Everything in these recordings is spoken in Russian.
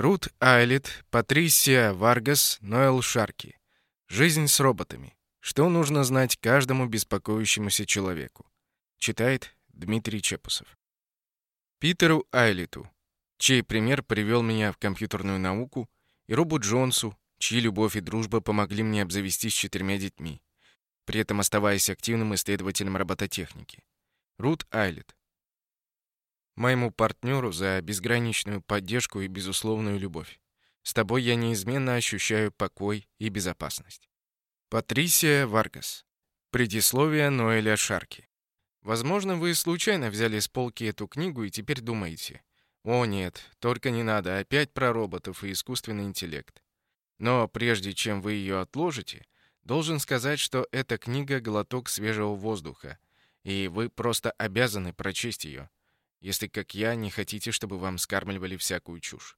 Рут Айлет, Патрисия Варгас, Ноэл Шарки. Жизнь с роботами. Что нужно знать каждому беспокоящемуся человеку? Читает Дмитрий Чепусов. Питеру Айлету, чей пример привел меня в компьютерную науку, и Робу Джонсу, чьи любовь и дружба помогли мне обзавестись четырьмя детьми, при этом оставаясь активным исследователем робототехники. Рут Айлет моему партнеру за безграничную поддержку и безусловную любовь. С тобой я неизменно ощущаю покой и безопасность. Патрисия Варгас. Предисловие Ноэля Шарки. Возможно, вы случайно взяли с полки эту книгу и теперь думаете, «О нет, только не надо, опять про роботов и искусственный интеллект». Но прежде чем вы ее отложите, должен сказать, что эта книга — глоток свежего воздуха, и вы просто обязаны прочесть ее если, как я, не хотите, чтобы вам скармливали всякую чушь.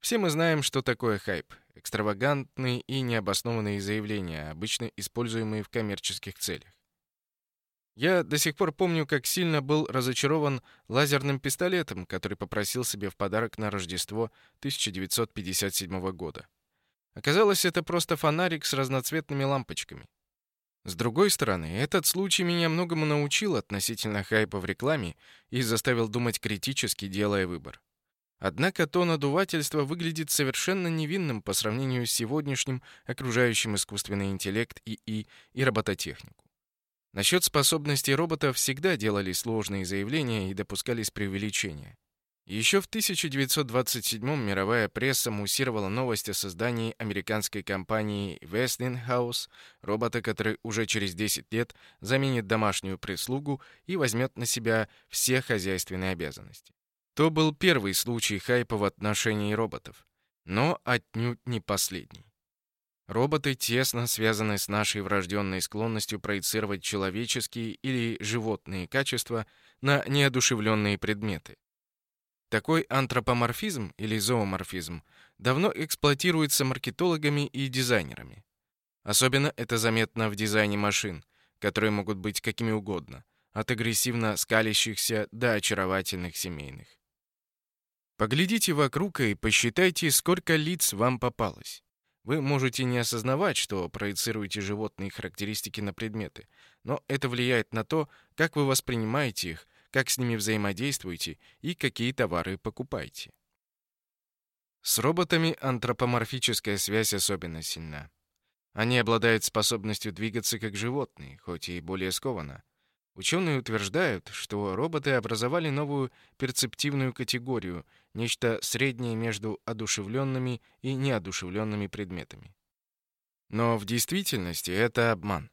Все мы знаем, что такое хайп. Экстравагантные и необоснованные заявления, обычно используемые в коммерческих целях. Я до сих пор помню, как сильно был разочарован лазерным пистолетом, который попросил себе в подарок на Рождество 1957 года. Оказалось, это просто фонарик с разноцветными лампочками. С другой стороны, этот случай меня многому научил относительно хайпа в рекламе и заставил думать критически, делая выбор. Однако то надувательство выглядит совершенно невинным по сравнению с сегодняшним окружающим искусственный интеллект ИИ и робототехнику. Насчет способностей роботов всегда делали сложные заявления и допускались преувеличения. Еще в 1927 мировая пресса муссировала новость о создании американской компании Westinghouse, робота, который уже через 10 лет заменит домашнюю прислугу и возьмет на себя все хозяйственные обязанности. То был первый случай хайпа в отношении роботов, но отнюдь не последний. Роботы тесно связаны с нашей врожденной склонностью проецировать человеческие или животные качества на неодушевленные предметы. Такой антропоморфизм или зооморфизм давно эксплуатируется маркетологами и дизайнерами. Особенно это заметно в дизайне машин, которые могут быть какими угодно, от агрессивно скалящихся до очаровательных семейных. Поглядите вокруг и посчитайте, сколько лиц вам попалось. Вы можете не осознавать, что проецируете животные характеристики на предметы, но это влияет на то, как вы воспринимаете их как с ними взаимодействуете и какие товары покупаете. С роботами антропоморфическая связь особенно сильна. Они обладают способностью двигаться как животные, хоть и более скованно. Ученые утверждают, что роботы образовали новую перцептивную категорию, нечто среднее между одушевленными и неодушевленными предметами. Но в действительности это обман.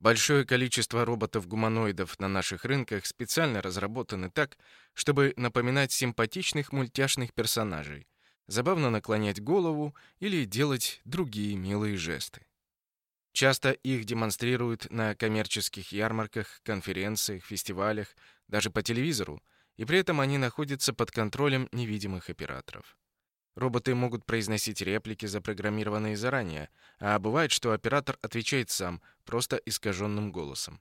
Большое количество роботов-гуманоидов на наших рынках специально разработаны так, чтобы напоминать симпатичных мультяшных персонажей, забавно наклонять голову или делать другие милые жесты. Часто их демонстрируют на коммерческих ярмарках, конференциях, фестивалях, даже по телевизору, и при этом они находятся под контролем невидимых операторов. Роботы могут произносить реплики, запрограммированные заранее, а бывает, что оператор отвечает сам, просто искаженным голосом.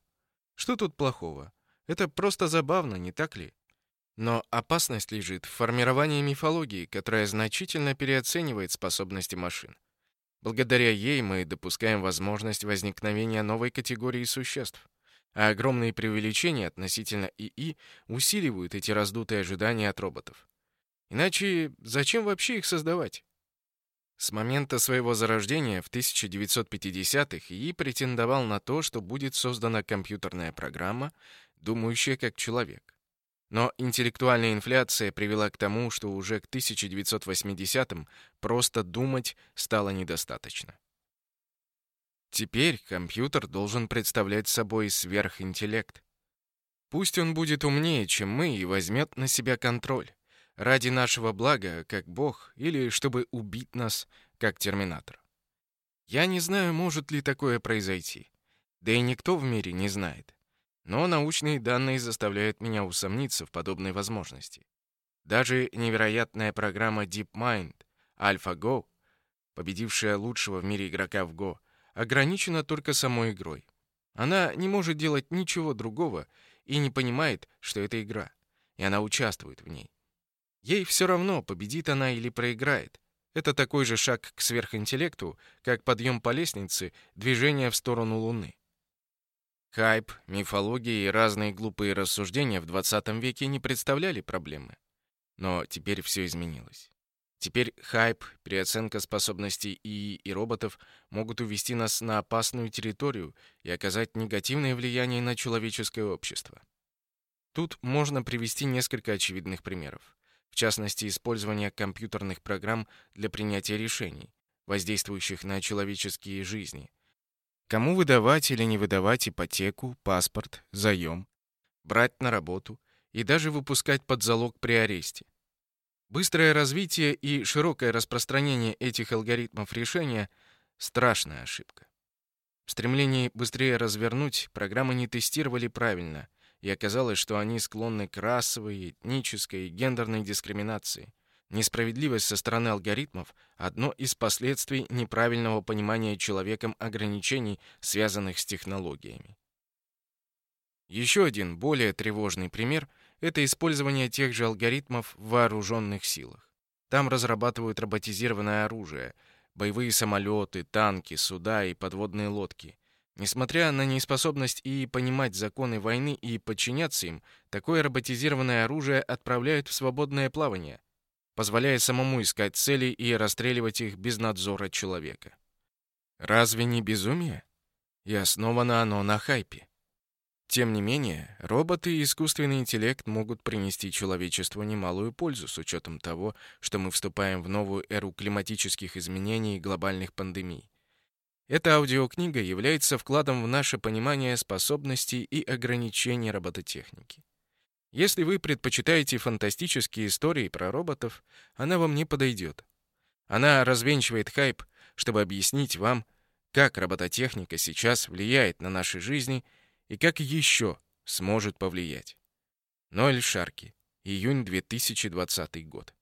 Что тут плохого? Это просто забавно, не так ли? Но опасность лежит в формировании мифологии, которая значительно переоценивает способности машин. Благодаря ей мы допускаем возможность возникновения новой категории существ. А огромные преувеличения относительно ИИ усиливают эти раздутые ожидания от роботов. Иначе зачем вообще их создавать? С момента своего зарождения в 1950-х ИИ претендовал на то, что будет создана компьютерная программа, думающая как человек. Но интеллектуальная инфляция привела к тому, что уже к 1980-м просто думать стало недостаточно. Теперь компьютер должен представлять собой сверхинтеллект. Пусть он будет умнее, чем мы, и возьмет на себя контроль ради нашего блага, как Бог, или чтобы убить нас, как терминатор. Я не знаю, может ли такое произойти. Да и никто в мире не знает. Но научные данные заставляют меня усомниться в подобной возможности. Даже невероятная программа DeepMind AlphaGo, победившая лучшего в мире игрока в Go, ограничена только самой игрой. Она не может делать ничего другого и не понимает, что это игра, и она участвует в ней. Ей все равно, победит она или проиграет. Это такой же шаг к сверхинтеллекту, как подъем по лестнице, движение в сторону Луны. Хайп, мифология и разные глупые рассуждения в 20 веке не представляли проблемы. Но теперь все изменилось. Теперь хайп, переоценка способностей ИИ и роботов могут увести нас на опасную территорию и оказать негативное влияние на человеческое общество. Тут можно привести несколько очевидных примеров. В частности, использование компьютерных программ для принятия решений, воздействующих на человеческие жизни. Кому выдавать или не выдавать ипотеку, паспорт, заем, брать на работу и даже выпускать под залог при аресте. Быстрое развитие и широкое распространение этих алгоритмов решения — страшная ошибка. В стремлении быстрее развернуть программы не тестировали правильно, и оказалось, что они склонны к расовой, этнической и гендерной дискриминации. Несправедливость со стороны алгоритмов — одно из последствий неправильного понимания человеком ограничений, связанных с технологиями. Еще один, более тревожный пример — это использование тех же алгоритмов в вооруженных силах. Там разрабатывают роботизированное оружие, боевые самолеты, танки, суда и подводные лодки. Несмотря на неспособность и понимать законы войны и подчиняться им, такое роботизированное оружие отправляют в свободное плавание, позволяя самому искать цели и расстреливать их без надзора человека. Разве не безумие? И основано оно на хайпе. Тем не менее, роботы и искусственный интеллект могут принести человечеству немалую пользу с учетом того, что мы вступаем в новую эру климатических изменений и глобальных пандемий. Эта аудиокнига является вкладом в наше понимание способностей и ограничений робототехники. Если вы предпочитаете фантастические истории про роботов, она вам не подойдет. Она развенчивает хайп, чтобы объяснить вам, как робототехника сейчас влияет на наши жизни – и как еще сможет повлиять. Ноэль Шарки. Июнь 2020 год.